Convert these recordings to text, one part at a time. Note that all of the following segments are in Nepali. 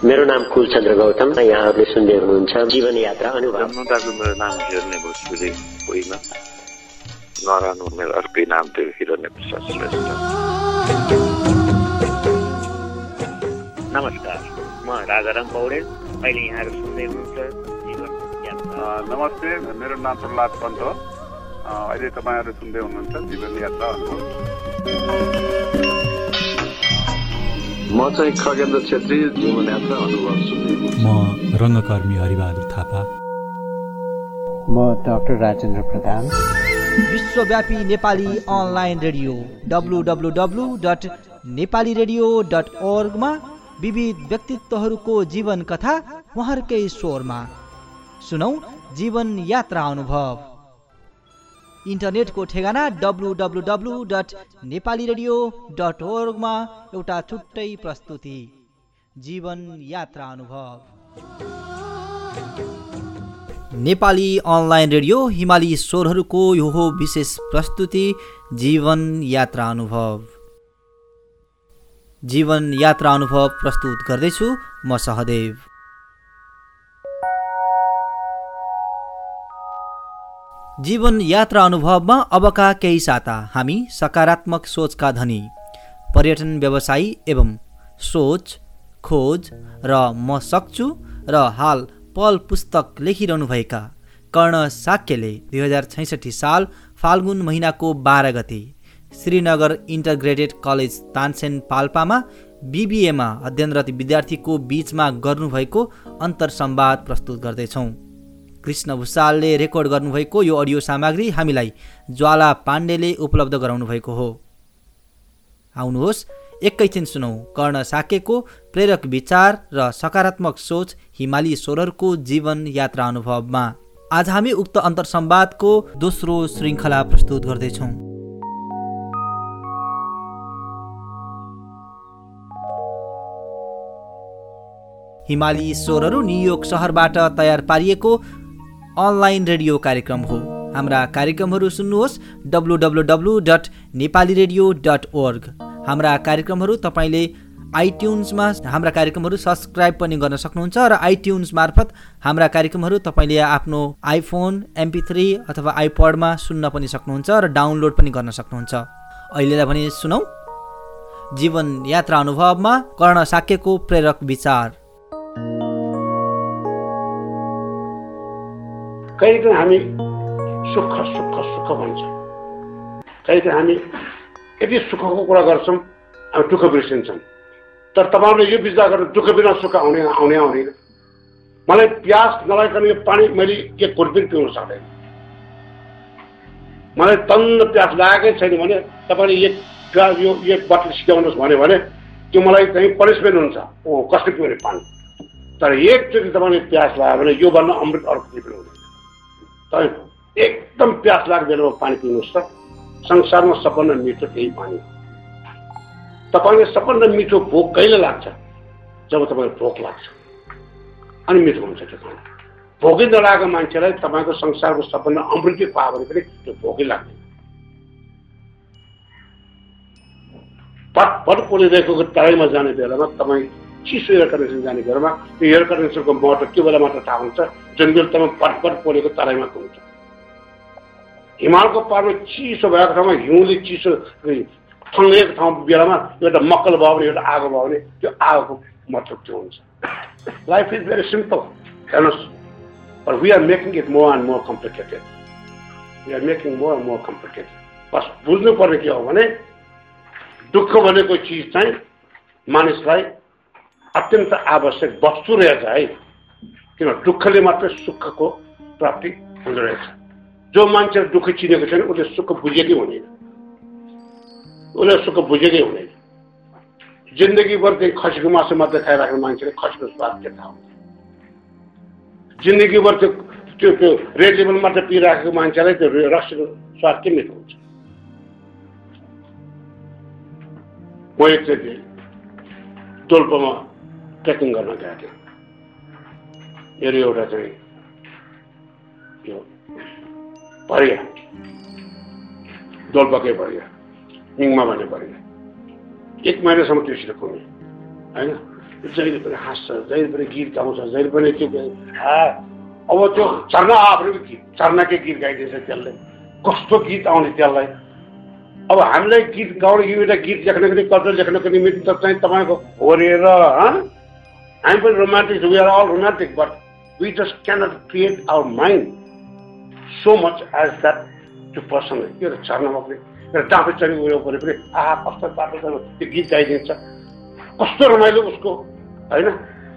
मेरो नाम कुलचन्द्र गौतम यहाँहरूले सुन्दै हुनुहुन्छ। जीवन यात्रा अनुभव मेरो नाम हेर्ने भोजपुरी होइन नरानो मेरो अर्कै नाम थियो हिरण्य प्रसाद श्रेष्ठ। नमस्कार म राजाराम पौडेल। अहिले यहाँहरू सुन्दै हुनुहुन्छ जीवन यात्रा। नमस्ते मेरो नाम प्रहलाद पन्त हो। अहिले तपाईँहरू सुन्दै हुनुहुन्छ जीवन यात्रा अनुभव म चाहिँ खगेन्द्र छेत्री जीवन यात्रा अनुभव म रङ्गकर्मी हरिबहादुर थापा म डाक्टर राजेन्द्र प्रधान विश्वव्यापी Nepali online radio W W W dot Nepali radio dot ओर्गमा विविध व्यक्तित्वहरूको जीवन कथा उहाँहरूकै स्वरमा सुनौ जीवन यात्रा अनुभव इन्टरनेटको ठेगाना W W W dot Nepali radio dot ओर्गमा एउटा छुट्टै प्रस्तुति। जीवन यात्रा अनुभव। नेपाली अनलाइन रेडियो हिमाली स्वरहरूको यो हो विशेष प्रस्तुति जीवन यात्रा अनुभव। जीवन यात्रा अनुभव प्रस्तुत गर्दैछु म सहदेव। जीवन यात्रा अनुभवमा अबका केही साता हामी सकारात्मक सोचका धनी पर्यटन व्यवसायी एवं सोच खोज र म सक्छु र हाल पल पुस्तक लेखिरहनुभएका कर्ण साक्यले दुई हजार छैसठी साल फाल्गुन महिनाको बाह्र गते श्रीनगर इन्टग्रेटेड कलेज तानसेन पाल्पामा बिबिएमा अध्ययनरत विद्यार्थीको बिचमा गर्नुभएको अन्तरसम्वाद प्रस्तुत गर्दैछौँ। कृष्ण भूषालले रेकर्ड गर्नुभएको यो अडियो सामग्री हामीलाई ज्वाला पाण्डेले उपलब्ध गराउनु भएको हो। आउनुहोस् एकैछिन सुनौ। कर्ण साकेको प्रेरक विचार र सकारात्मक सोच हिमाली स्वरहरूको जीवन यात्रा अनुभवमा। आज हामी उक्त अन्तरसम्वादको दोस्रो श्रृङ्खला प्रस्तुत गर्दैछौँ। हिमाली स्वरहरू न्युयोर्क सहरबाट तयार पारिएको अनलाइन रेडियो कार्यक्रम हो। हाम्रा कार्यक्रमहरू सुन्नुहोस् W W W dot Nepali radio dot org हाम्रा कार्यक्रमहरू तपाईँले आइट्युन्समा हाम्रा कार्यक्रमहरू सब्सक्राइब पनि गर्न सक्नुहुन्छ र आइट्युन्स मार्फत हाम्रा कार्यक्रमहरू तपाईँले आफ्नो आइफोन एमपी थ्री अथवा आइपडमा सुन्न पनि सक्नुहुन्छ र डाउनलोड पनि गर्न सक्नुहुन्छ। अहिलेलाई भने सुनौ। जीवन यात्रा अनुभवमा कर्ण साक्यको प्रेरक विचार। कहिलेकाहीँ हामी सुख सुख सुख भन्छ। कहिलेकाहीँ हामी यति सुखको कुरा गर्छौँ हामी दुःख बिर्सिन्छौँ। तर तपाईँहरूले यो विचार गरेर दुःख बिना सुख आउने आउने आउने मलाई प्यास नलागिकन पानी मैले एक घुट पनि पिउन सक्दैन। मलाई तन्न प्यास लागेकै छैन भने तपाईँले एक प्यास यो एक बोतल सिकाउनुहोस् भन्यो भने त्यो मलाई चाहिँ पनिसमेन्ट हुन्छ। ओ कसले पिउने पानी? तर एकचोटि तपाईँले प्यास लाग्यो भने योभन्दा अमृत अर्को हुँदैन। तपाईँ एकदम प्यास लाग्ने बेलामा पानी पिउनुहोस् त। संसारमा सबभन्दा मिठो त्यही पानी। तपाईँले सबभन्दा मिठो भोक कहिले लाग्छ? जब तपाईँको भोक लाग्छ। अनि मिठो हुन्छ त्यो खाना भोकै नलागेको मान्छेलाई तपाईँको संसारको सबभन्दा अमृतै पायो भने पनि त्यो भोकै लाग्दैन। पटपट पोलिरहेको तराईमा जाने बेलामा तपाईँ चिसो एयर कन्डिसन जाने बेलामा त्यो एयर कन्डिसनको महत्त्व त्यो बेला मात्र थाहा हुन्छ जुन बेला तपाईँ पटपट पोलेको तराईमा हुन्छ हिमालको पारमा चिसो भएको ठाउँमा हिउँले चिसो ठङ्गेको ठाउँ बेलामा एउटा मक्कल भयो भने एउटा आगो भयो भने त्यो आगोको मतलब त्यो हुन्छ लाइफ इज भेरी सिम्पल हेर्नुहोस् but we are making it more and more complicated. We are making more and more complicated. बस बुझ्नु पर्ने के हो भने दुःख भनेको चिज चाहिँ मानिसलाई अत्यन्त आवश्यक वस्तु रहेछ है। किन? दुःखले मात्रै सुखको प्राप्ति हुँदो रहेछ। जो मान्छे दुःख चिनेको छैन उसले सुख बुझेकै हुँदैन। उसले सुख बुझेकै हुँदैन। जिन्दगीभर चाहिँ खसीको मासु मात्रै खाइराख्ने मान्छेले खसीको स्वाद के थाहा हुन्छ। जिन्दगीभर त्यो त्यो त्यो रेड लेबल मात्र पिइराखेको मान्छेलाई त्यो रक्सीको स्वाद के मिठो हुन्छ म एकचोटि डोल्पोमा ट्रेकिङ गर्न गएको थिएँ मेरो एउटा चाहिँ यो भरिया दोलपाकै भयो हिङमा भने भयो एक महिनासम्म त्यसरी कुने होइन जहिले पनि हाँस्छ जहिले पनि गीत गाउँछ जहिले पनि त्यो अब त्यो चर्ना आफ्नो गीत चर्नाकै गीत गाइदिन्छ त्यसले कस्तो गीत आउने त्यसलाई अब हामीलाई गीत गाउने एउटा गीत लेख्नको निम्ति कल्चर लेख्नको निमित्त चाहिँ तपाईँको होरेर हामी पनि romantic we are all romantic but we just cannot create our mind so much as that त्यो पर्सन यो झर्नामा पनि एउटा डाँफे चढी उयो पऱ्यो पनि आहा कस्तो बाटो छ त्यो गीत गाइदिन्छ कस्तो रमाइलो उसको होइन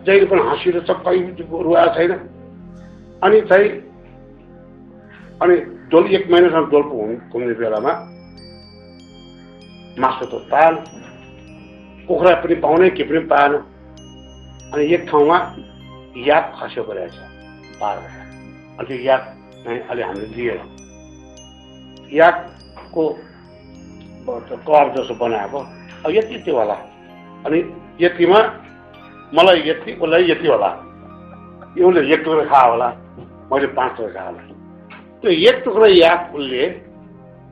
जहिले पनि हाँसिरहेछ कहीँ रुवाएको छैन अनि चाहिँ अनि डोल एक महिनासम्म डोल्पो घुम्ने बेलामा मासु त पाएन कुखुरा पनि पाउने के पनि पाएन अनि एक ठाउँमा याद खसेको रहेछ पार अनि त्यो चाहिँ अहिले हामीले लिएर। यादको कर जस्तो बनाएको अब यति त्यो होला। अनि यतिमा मलाई यति उसलाई यति होला। उसले एक टुक्रा खायो होला मैले पाँच टुक्रा खायो होला। त्यो एक टुक्रा याद उसले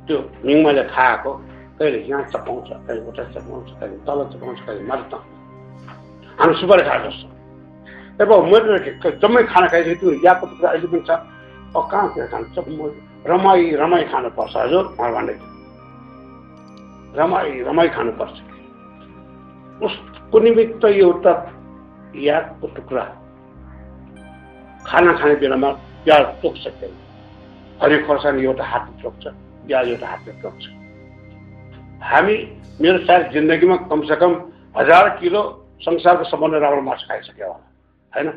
त्यो मिङमाले खाएको कहिले यहाँ चपाउँछ कहिले उता चपाउँछ कहिले तल चपाउँछ कहिले माथि हामी सुपारी खाएको जस्तो अब मैले जम्मै खाना खाइसकेँ त्यो याको टुक्रा अहिले पनि छ अब कहाँतिर खान्छ म रमाई रमाई खानुपर्छ हजुर उहाँ भन्दै रमाई रमाई खानुपर्छ उसको निमित्त एउटा यादको टुक्रा खाना खाने बेलामा प्याज त्यो हरियो खोर्सानी एउटा हातले टोक्छ प्याज एउटा हातले टोक्छ हामी मेरो सायद जिन्दगीमा कमसेकम हजार किलो संसारको सबभन्दा राम्रो मासु खाइसक्यो होला, होइन?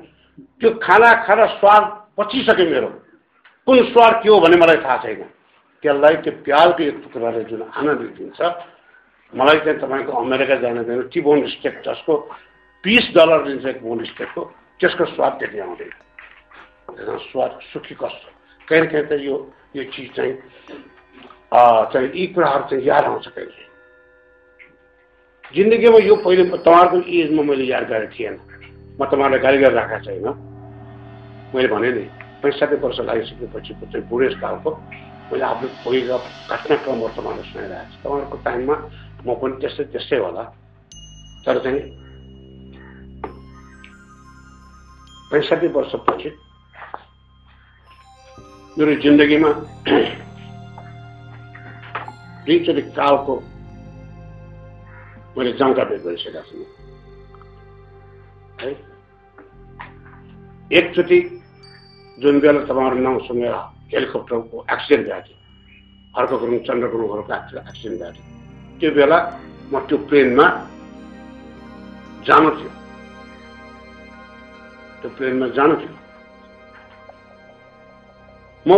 त्यो खाना खाना स्वाद पचिसक्यो मेरो। कुन स्वाद के हो भने मलाई थाहा छैन। त्यसलाई त्यो प्याजको एक टुक्राले जुन आनन्द दिन्छ मलाई चाहिँ तपाईँको अमेरिका दिनु टिबोन स्टेक जसको बिस डलर दिन्छ एक बोन स्टेकको त्यसको स्वाद त्यति आउँदैन। स्वाद सुखी कस्तो? कहीँ न कहीँ त यो यो चिज चाहिँ चाहिँ यी कुराहरू चाहिँ याद आउँछ कहिले? जिन्दगीमा यो पहिले तपाईँहरूको एजमा मैले याद गरेको थिएन। म तपाईँहरूलाई गाली गरेर राखेको छैन। मैले भने नि पैँसठी वर्ष लागिसकेपछिको चाहिँ बुढेसकालको मैले आफ्नो पहिलो घटनाक्रमहरू तपाईँहरूलाई सुनाइरहेको छु। तपाईँहरूको टाइममा म पनि त्यस्तै त्यस्तै होला। तर चाहिँ पैँसठी वर्षपछि मेरो जिन्दगीमा दुईचोटि कालको मैले जङ्का भेट गरिसकेका छु। है? एकचोटि जुन बेला तपाईँहरू नाउँ सुनेर हेलिकप्टरको एक्सिडेन्ट भएको थियो हर्क गुरुङ चन्द्र गुरुङहरूको एक्सिडेन्ट भएको थियो त्यो बेला म त्यो प्लेनमा जानु थियो। त्यो प्लेनमा जानु थियो। म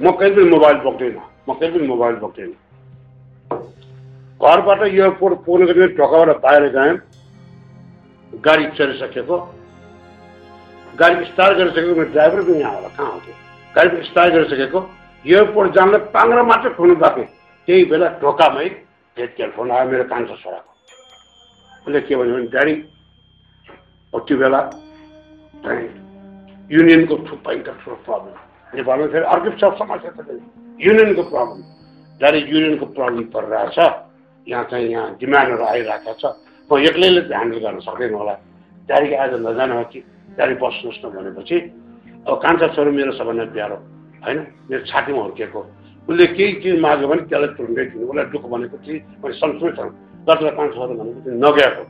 म कहिले पनि मोबाइल बोक्दैन म कहिले पनि मोबाइल बोक्दैन। घरबाट एयरपोर्ट पुग्नुको निम्ति ढोकाबाट बाहिर गएँ गाडी चढिसकेको। गाडी स्टार्ट गरिसकेको मेरो ड्राइभर पनि यहाँ होला कहाँ आउँथ्यो गाडी पनि स्टार्ट गरिसकेको। एयरपोर्ट जानलाई पाङ्रा मात्रै खुल्नु बाँकी। त्यही बेला ढोकामै भेट टेलिफोन आयो मेरो कान्छो छोराको। उसले के भन्यो भने ड्याडी त्यो बेला युनियनको थुप्रै ठुलो प्रब्लम नेपालमा फेरि अर्कै सब समस्या त युनियनको प्रब्लम ड्याडी युनियनको प्रब्लम परिरहेछ यहाँ चाहिँ यहाँ डिमान्डहरू आइरहेको छ। म एक्लैले ह्यान्डल गर्न सक्दैन होला। ड्याडीको आज नजानु कि? ड्याडी बस्नुहोस् न भनेपछि अब कान्छा छोरो मेरो सबभन्दा प्यारो होइन? मेरो छातीमा हुर्किएको उसले केही चिज माग्यो भने त्यसलाई तुरुन्तै दिनु। उसलाई दुःख भनेको चिज मैले सन्चै छ जसलाई कान्छा छोरो भनेको नगएको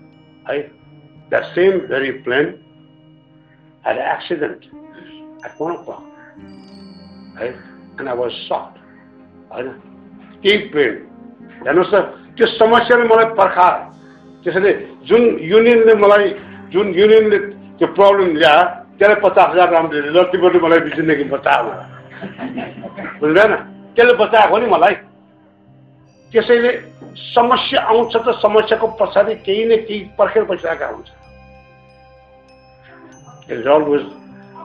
है? That same very plane had an accident at one o'clock. Was shot होइन? केही प्लेन हेर्नुहोस् त त्यो समस्याले मलाई पर्खा त्यसैले जुन युनियनले मलाई जुन युनियनले त्यो प्रब्लम ल्यायो त्यसलाई पचास हजार राम्रो जतिपट्टि मलाई जिन्दगी मलाई बुझ्दैन त्यसले बचाएको नि मलाई। त्यसैले समस्या आउँछ त समस्याको पछाडि केही न केही पर्खेर बसिरहेका हुन्छ। Is always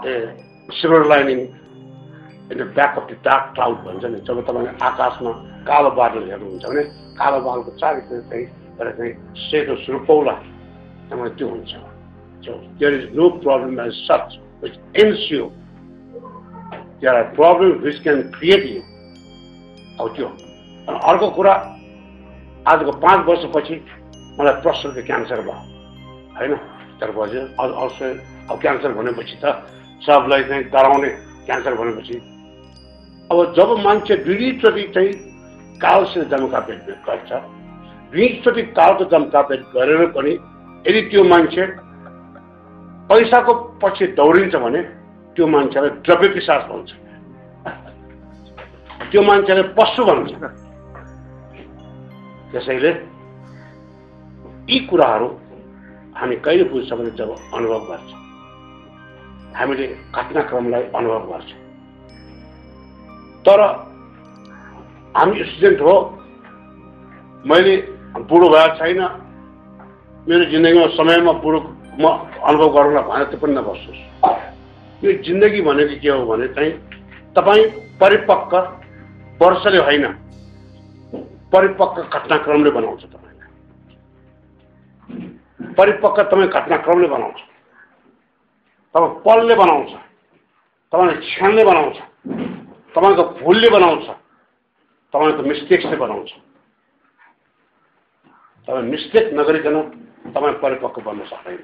a silver lining in the back of the dark cloud भन्छ नि। जब तपाईँले आकाशमा कालो बादल हेर्नुहुन्छ भने कालो बादलको चारैतिर चाहिँ एउटा चाहिँ सेतो सुरुपौला तपाईँ त्यो हुन्छ So there is no problem as such which ends you. There are problems which can create you. अब त्यो अनि अर्को कुरा आजको पाँच वर्षपछि मलाई प्रस्तुत क्यान्सर भयो होइन त्यसपछि अवश्य अब क्यान्सर भनेपछि त सबलाई चाहिँ डराउने क्यान्सर भनेपछि अब जब मान्छे दुईचोटि चाहिँ कालसित जमकापेट गर्छ दुईचोटि कालको जमकापेट गरेर पनि यदि त्यो मान्छे पैसाको पछि दौडिन्छ भने त्यो मान्छेलाई द्रव्य पिसास भन्छ। त्यो मान्छेलाई पशु भन्छ। त्यसैले यी कुराहरू हामी कहिले बुझ्छ भने जब अनुभव गर्छ। हामीले घटनाक्रमलाई अनुभव गर्छौँ। तर हामी स्टुडेन्ट हो। मैले बुढो भएको छैन। मेरो जिन्दगीमा समयमा बुढो म अनुभव गरौँला भने त पनि नबस्नुहोस् यो जिन्दगी भनेको के हो भने चाहिँ तपाईँ परिपक्व वर्षले होइन परिपक्व घटनाक्रमले बनाउँछ तपाईँलाई। परिपक्व तपाईँ घटनाक्रमले बनाउँछ। तपाईँ पलले बनाउँछ। तपाईँले क्षणले बनाउँछ। तपाईँको भुलले बनाउँछ। तपाईँको मिस्टेक्सले बनाउँछ तपाईँ मिस्टेक नगरिकन तपाईँ परिपक्व बन्न सक्दैन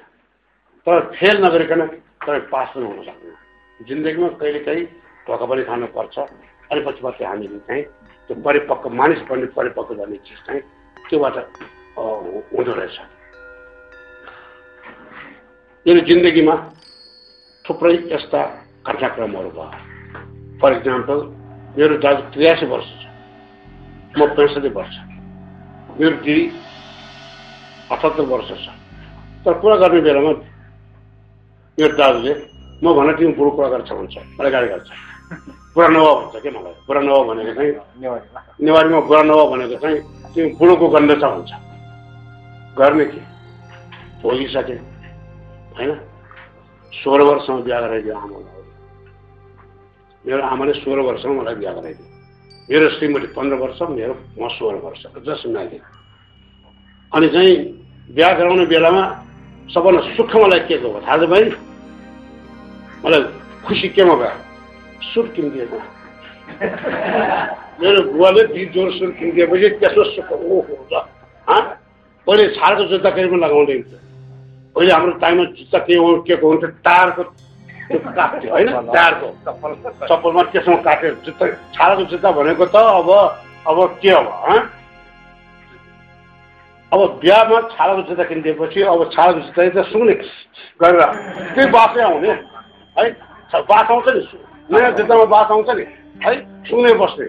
तपाईँ फेल नगरिकन तपाईँ पास पनि हुन सक्दैन जिन्दगीमा कहिलेकाहीँ धोका पनि खानुपर्छ अनि पछि मात्रै हामीले चाहिँ त्यो परिपक्व मानिस बन्ने परिपक्व गर्ने चिज चाहिँ त्योबाट हुँदो रहेछ। मेरो जिन्दगीमा थुप्रै यस्ता घटनाक्रमहरू भयो। फर इक्जाम्पल मेरो दाजु त्रियासी वर्ष छ। म पैँसठी वर्ष मेरो दिदी अठहत्तर वर्ष छ तर कुरा गर्ने बेलामा मेरो दाजुले म भन तिमी बुढो कुरा गर्छ भन्छ मलाई गाडी गर्छ बुढा नभए भन्छ क्या मलाई बुढा नभए भनेको चाहिँ नेवारीमा बुढा नभए भनेको चाहिँ तिमी बुढोको गन्ध छ भन्छ गर्ने के भोगिसके होइन सोह्र वर्षमा बिहा गराइदियो आमालाई मेरो आमाले सोह्र वर्षमा मलाई बिहा गराइदियो मेरो श्रीमती पन्ध्र वर्ष मेरो म सोह्र वर्ष जस्ट इमेजिन अनि चाहिँ बिहा गराउने बेलामा सबभन्दा सुख मलाई के को थाहा छ बहिनी? मलाई खुसी केमा भयो? सुट किनिदिएछ मेरो बुवाले दुई जोर सुट किनिदिएपछि त्यसमा सुख ओहो ल पहिले छाडको जुत्ता पनि लगाउँदै पहिले हाम्रो टाइममा जुत्ता के के को हुन्थ्यो टारको त्यो होइन चप्पलमा त्यसमा काटेर जुत्ता छालाको जुत्ता भनेको त अब अब के अब अब बिहामा छालाको जुत्ता किनिदिएपछि अब छालाको जुत्ता त सुन्ने गरेर त्यही बासै आउने है? बास आउँछ नि नयाँ जुत्तामा बास आउँछ नि है? सुँगै बस्ने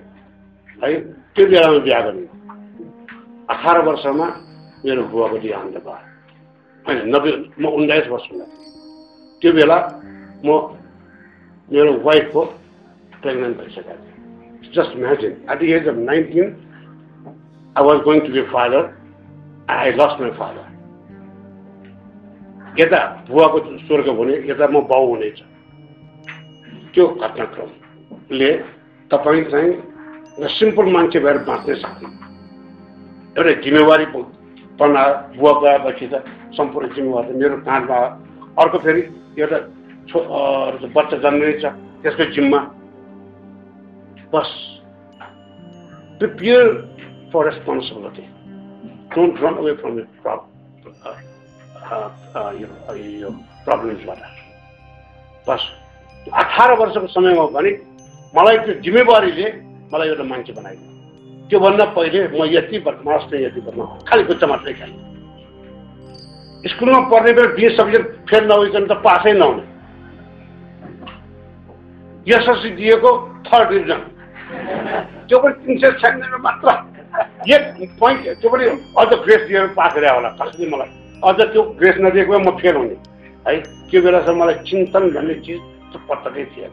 है? त्यो बेलामा बिहा गर्ने। अठार वर्षमा मेरो बुवाको देहान्त भयो। होइन नब्बे म उन्नाइस वर्षमा त्यो बेला म मेरो वाइफको प्रेग्नेन्ट भइसकेको थिएँ just imagine at the age of nineteen I was going to be father I lost my father यता बुवाको स्वर्ग हुने यता म बाउ हुनेछ त्यो घटनाक्रमले तपाईँ चाहिँ सिम्पल मान्छे भएर बाँच्नै सक्दैन एउटा जिम्मेवारी पना बुवा गएपछि त सम्पूर्ण जिम्मेवारी मेरो काँधमा अर्को फेरि एउटा छो बच्चा जन्मिनेछ त्यसको जिम्मा। बस। Prepare for responsibility don't run away from यो प्रब्लम्सबाट बस। अठार वर्षको समयमा भने मलाई त्यो जिम्मेवारीले मलाई एउटा मान्छे बनाइदियो त्योभन्दा पहिले म यति थिएँ यति बदमास खालि बुच्चा मात्रै खाएँ स्कुलमा पढ्ने बेला बिए सब्जेक्ट फेल नभइकन त पासै नहुने। एसएलसी दिएको थर्ड डिभिजन त्यो पनि तिन सय छ्यानब्बे मात्र। एक पोइन्ट त्यो पनि अझ ग्रेस दिएर पास गरे होला। कसैले मलाई? अझ त्यो ग्रेस नदिएको भए म फेल हुने। है त्यो बेलासम्म मलाई चिन्तन भन्ने चिज पत्तकै थिएन।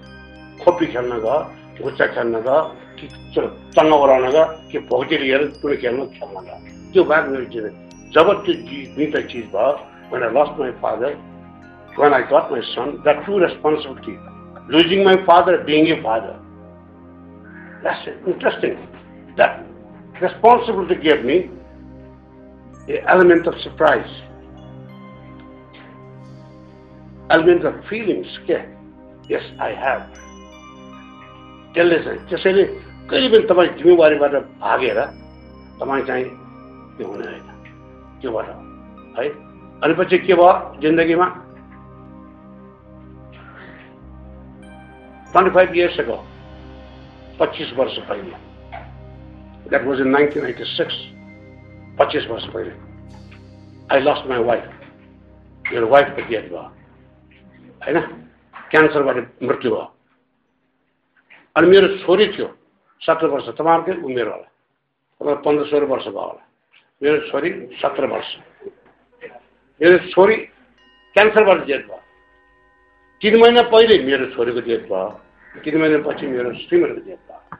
खोपी खेल्न गयो घुच्चा खेल्न गयो कि चङ्ग ओह्राउन गयो कि भोगटी लिएर कुनै खेल्न खेल्न गयो त्यो बाहेक मेरो जीवन जब त्यो दुईवटा चिज भयो I lost my father, when I got my son, that true responsibility, losing my father, being a father. That's interesting. That responsibility gave me an element of surprise, element of feelings. Okay, yes, I have. त्यसले चाहिँ त्यसैले कहिले पनि तपाईँ जिम्मेवारीबाट भागेर तपाईँ चाहिँ त्यो हुने होइन त्योबाट है अनि पछि के भयो जिन्दगीमा ट्वेन्टी फाइभ इयर्स अगो पच्चिस वर्ष पहिले that was in nineteen ninety six पच्चिस वर्ष पहिले आई लस्ट माई वाइफ मेरो वाइफको डेथ भयो होइन क्यान्सरबाट मृत्यु भयो अनि मेरो छोरी थियो सत्र वर्ष तपाईँहरूकै उमेर होला तपाईँ पन्ध्र सोह्र वर्ष भयो होला मेरो छोरी सत्र वर्ष मेरो छोरी क्यान्सरबाट डेथ भयो तिन महिना पहिले मेरो छोरीको डेथ भयो तिन महिनापछि मेरो श्रीमतीको डेथ भयो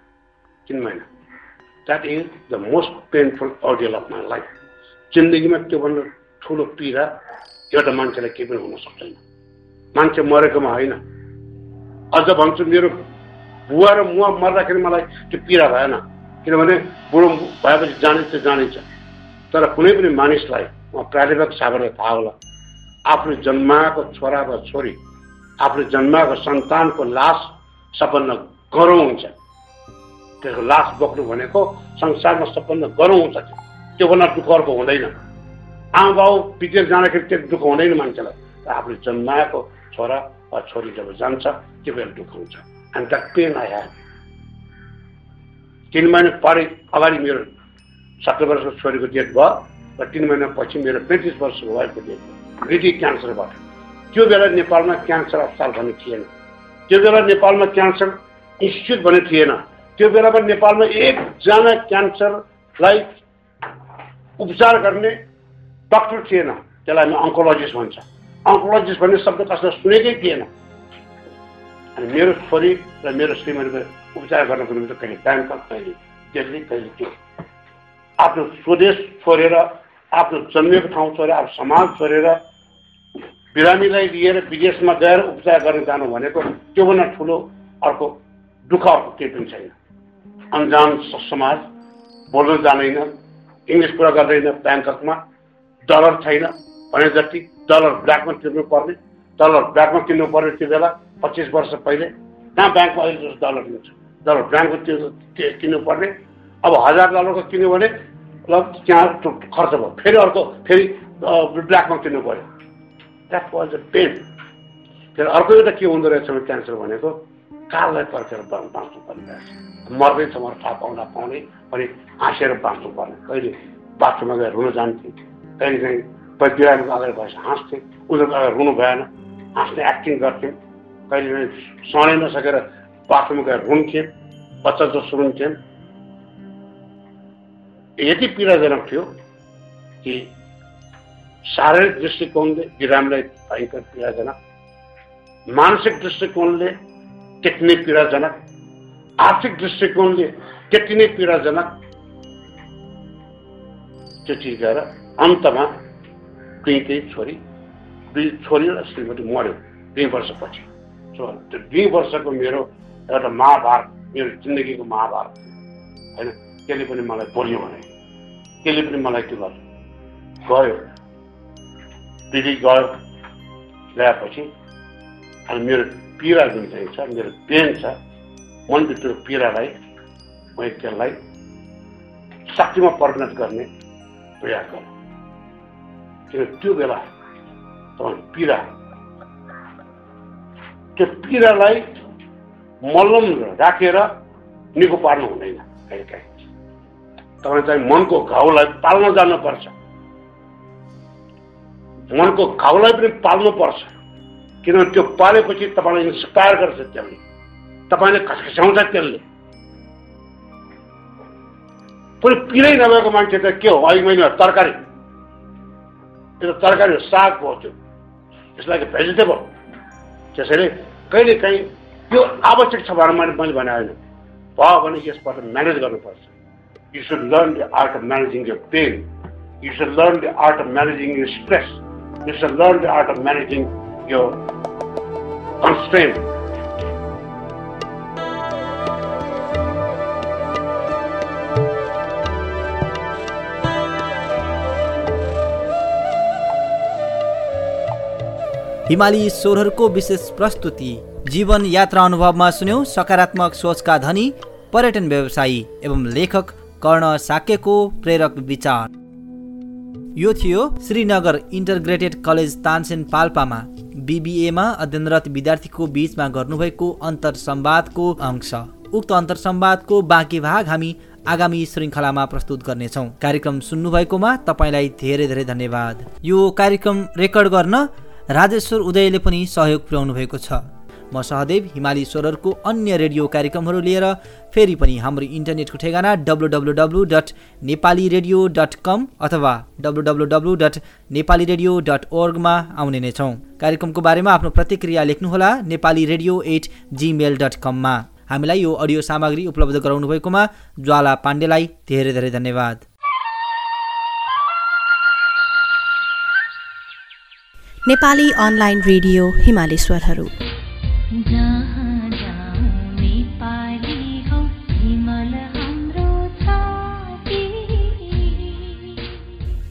तिन महिना that is the most painful ordeal of my life जिन्दगीमा त्योभन्दा ठुलो पीडा एउटा मान्छेलाई केही पनि हुन सक्दैन। मान्छे मरेकोमा होइन। अझ भन्छु मेरो बुवा र मुवा मर्दाखेरि मलाई त्यो पीडा भएन। किनभने बुढो भएपछि जानिन्छ जानिन्छ। तर कुनै पनि मानिसलाई म प्राविधिक सागरलाई थाहा होला आफूले जन्माएको छोरा वा छोरी आफूले जन्माएको सन्तानको लास सबभन्दा गरौँ हुन्छ। त्यसको लास बोक्नु भनेको संसारमा सबभन्दा गरौँ हुन्छ। त्योभन्दा दुःख अर्को हुँदैन। आमा बाउ बितेर जाँदाखेरि त्यो दुःख हुँदैन मान्छेलाई। आफूले जन्माएको छोरा वा छोरी जब जान्छ त्यो बेला दुःख हुन्छ। एन्ड द्याट पेन आई तिन महिना परे अगाडि मेरो सत्र वर्षको छोरीको डेथ भयो र तिन महिनापछि मेरो पैँतिस वर्षको वाइफको डेथ भयो। क्यान्सरबाट त्यो बेला नेपालमा क्यान्सर अस्पताल भन्ने थिएन। त्यो बेला नेपालमा क्यान्सर इन्स्टिच्युट भन्ने थिएन। त्यो बेलामा नेपालमा एकजना क्यान्सरलाई उपचार गर्ने डक्टर थिएन। त्यसलाई हामी अङ्कोलोजिस्ट भन्छ। अङ्कोलोजिस्ट भन्ने शब्द कसैलाई सुनेकै थिएन। अनि मेरो छोरी र मेरो श्रीमतीको उपचार गर्नको निम्ति कहिले ब्याङ्कक कहिले दिल्ली कहिले त्यो आफ्नो स्वदेश छोडेर आफ्नो जन्मेको ठाउँ छोडेर आफ्नो समाज छोडेर बिरामीलाई लिएर विदेशमा गएर उपचार गर्न जानु भनेको त्योभन्दा ठुलो अर्को दुःख अर्को केही पनि छैन। अन्जान समाज बोल्न जान्दैन इङ्ग्लिस कुरा गर्दैन ब्याङ्ककमा डलर छैन भने जति डलर ब्ल्याकमा तिर्नु पर्ने डलर ब्ल्याकमा किन्नु पर्ने त्यो बेला पच्चिस वर्ष पहिले कहाँ ब्याङ्कमा अहिले जस्तो डलर दिन्छ डलर ब्याङ्कको त्यो किन्नु पर्ने अब हजार डलरको किन्यो भने ल त्यहाँ खर्च भयो। फेरि अर्को फेरि ब्ल्याकमा किन्नु पऱ्यो द्याट वाज अ पेन फेरि अर्को एउटा के हुँदो रहेछ भने क्यान्सर भनेको काललाई पर्खेर बाँच्नु पर्ने रहेछ। मर्दैछ म थाहा पाउँदा पाउने अनि हाँसेर बाँच्नु पर्ने। कहिले बाथरुममा गएर रुन जान्थेँ कहिले काहीँ बिरामीको अगाडि भएपछि हाँस्थेँ उनीहरूको अगाडि रुनु भएन हाँस्ने एक्टिङ गर्थ्यौँ। कहिले काहीँ सनै नसकेर बाथरुममा गएर रुन्थेँ बच्चा जस्तो रुन्थ्यौँ यति पीडाजनक थियो कि शारीरिक दृष्टिकोणले बिरामीलाई भयङ्कर पीडाजनक मानसिक दृष्टिकोणले त्यति नै पीडाजनक आर्थिक दृष्टिकोणले त्यति नै पीडाजनक त्यो चिज गएर अन्तमा दुईकै छोरी दुई छोरी र श्रीमती मऱ्यो दुई वर्षपछि। सो त्यो दुई वर्षको मेरो एउटा महाभारत मेरो जिन्दगीको महाभारत होइन? त्यसले पनि मलाई बोल्यो भने त्यसले पनि मलाई त्यो गर्यो? गयो। दिदी गयो ल्याएपछि अनि मेरो पीडा जुन चाहिँ छ मेरो पेन छ मनभित्र पीडालाई मैले त्यसलाई शक्तिमा परिणत गर्ने प्रयास गरेँ किन त्यो बेला तपाईँ पीडा त्यो पीडालाई मल्लम राखेर निको पार्नु हुँदैन कहिले काहीँ तपाईँ चाहिँ मनको घाउलाई पाल्न जानुपर्छ मनको घाउलाई पनि पाल्नुपर्छ किनभने त्यो पालेपछि तपाईँलाई इन्सपायर गर्छ त्यसले। तपाईँले खसखसाउँछ त्यसले। कुनै पिरै नभएको मान्छे त के हो? अहिले मैले तरकारी। यो त तरकारी हो साग भयो त्यो। यसलाई भेजिटेबल त्यसैले कहिले काहीँ त्यो आवश्यक छ भनेर मैले मैले भने होइन। भयो भने यसबाट म्यानेज गर्नुपर्छ। You should learn the art of managing your pain you should learn the art of managing your stress you should learn the art of managing your constraint. हिमाली स्वरहरूको विशेष प्रस्तुति जीवन यात्रा अनुभवमा सुन्यौँ सकारात्मक सोचका धनी पर्यटन व्यवसायी एवं लेखक कर्ण साक्यको प्रेरक विचार यो थियो श्रीनगर इन्टरग्रेटेड कलेज तानसेन पाल्पामा। बिबिएमा अध्ययनरत विद्यार्थीको बिचमा गर्नुभएको अन्तर संवादको अंश। उक्त अन्तर संवादको बाँकी भाग हामी आगामी श्रृङ्खलामा प्रस्तुत गर्नेछौँ। कार्यक्रम सुन्नुभएकोमा तपाईँलाई धेरै धेरै धन्यवाद। यो कार्यक्रम रेकर्ड गर्न राजेश्वर उदयले पनि सहयोग पुर्याउनु भएको छ। म सहदेव हिमाली स्वरहरूको अन्य रेडियो कार्यक्रमहरू लिएर फेरि पनि हाम्रो इन्टरनेटको ठेगाना W W W dot Nepali radio dot com अथवा W W W dot Nepali radio dot ओर्गमा आउने नै छौँ। कार्यक्रमको बारेमा आफ्नो प्रतिक्रिया लेख्नुहोला Nepali radio at Gmail dot कममा हामीलाई यो अडियो सामग्री उपलब्ध गराउनु भएकोमा ज्वाला पाण्डेलाई धेरै धेरै धन्यवाद। नेपाली अनलाइन रेडियो हिमाली स्वरहरू।